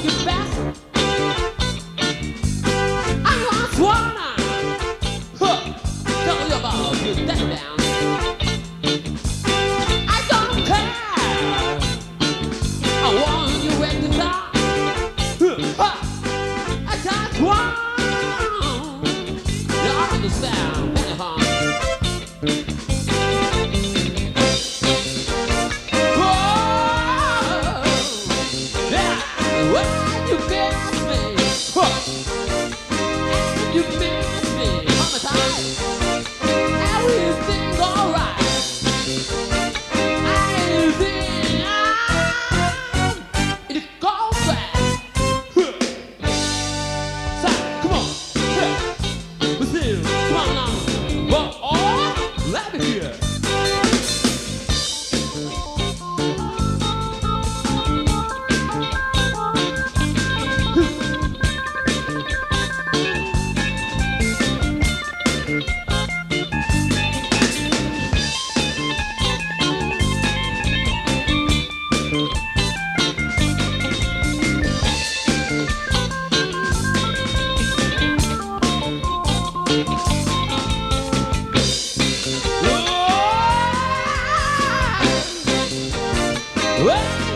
I When